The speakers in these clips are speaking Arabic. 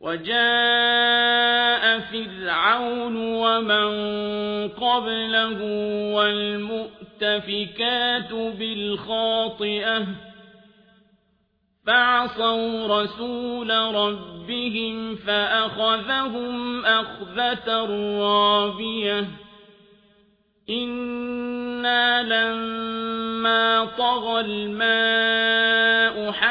وجاء فرعون ومن قبله والمؤتفكات بالخاطئة فعصوا رسول ربهم فأخذهم أخذة رابية إنا لما طغى الماء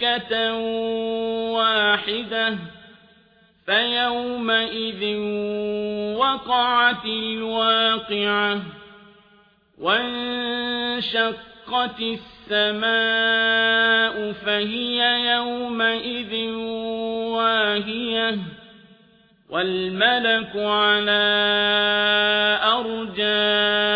دكة واحدة فيومئذ وقعت الواقعة وانشقت السماء فهي يومئذ واهية والملك على أرجائها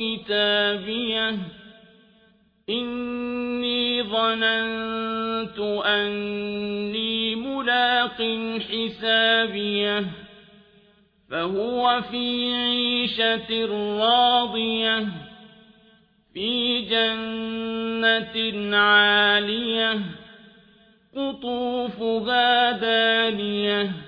كتابيه إني ظننت أني ملاق حسابيه فهو في عيشة راضية. في جنة عالية. قطوفها دانية.